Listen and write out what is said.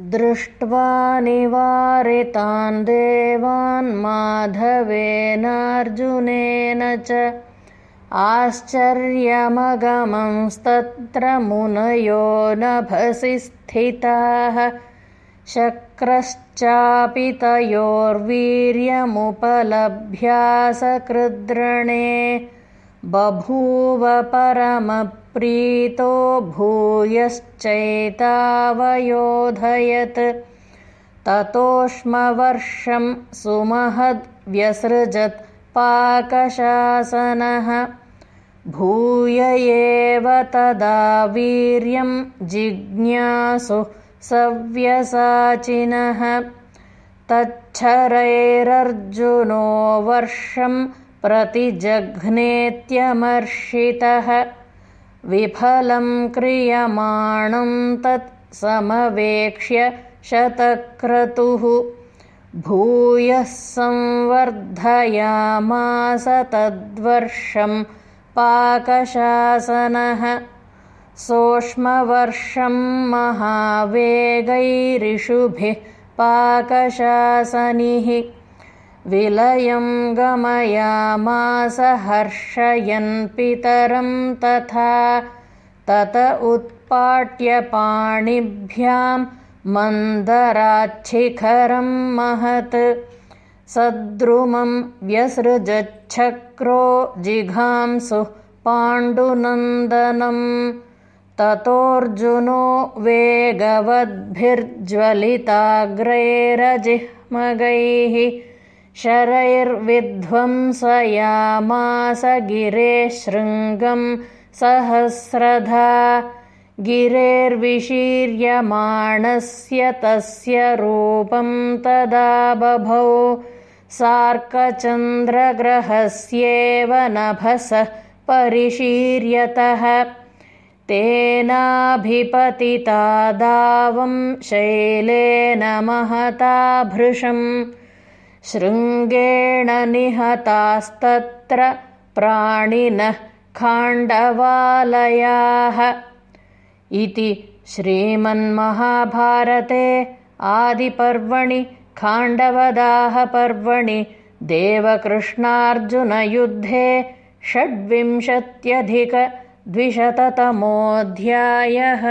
दृष्ट्वा निवारितान् देवान् माधवेनार्जुनेन च आश्चर्यमगमंस्तत्र मुनयो नभसि स्थिताः। शक्रश्चापि तयोर्वीर्यमुपलभ्यासकृद्रणे बभूव परमप्रीतो भूयश्चैतावयोधयत्। ततोष्मवर्षं सुमहद्व्यसृजत् पाकशासनः। भूय एव तदा वीर्यं जिज्ञासु सव्यसाचिनः। तच्छरैरर्जुनो वर्षम् प्रतिजघ्नेत्यमर्षितः विफलं क्रियमाणं तत् समवेक्ष्य शतक्रतुः। भूयः संवर्धयामास तद्वर्षं पाकशासनः। सोष्मवर्षं महावेगैरिषुभिः पाकशासनिः विलयं गमयामास हर्षयन् पितरं तथा तत उत्पाट्यपाणिभ्यां मन्दराच्छिखरं महत्। सद्रुमं व्यसृजच्छक्रो जिघांसुः पाण्डुनन्दनम् ततोऽर्जुनो वेगवद्भिर्ज्वलिताग्रैरजिह्मगैः शरैर्विध्वंसयामास गिरे शृङ्गं सहस्रधा गिरेर्विशीर्यमाणस्य तस्य रूपं तदा बभौ सार्कचन्द्रग्रहस्येव नभसः परिशीर्यतः तेनाभिपतिता दावं शैलेन महता भृशम् शृङ्गेण निहतास्तत्र प्राणिनः खाण्डवालयाः। इति श्रीमन्महाभारते आदिपर्वणि खाण्डवदाहपर्वणि देवकृष्णार्जुनयुद्धे षड्विंशत्यधिकद्विशततमोऽध्यायः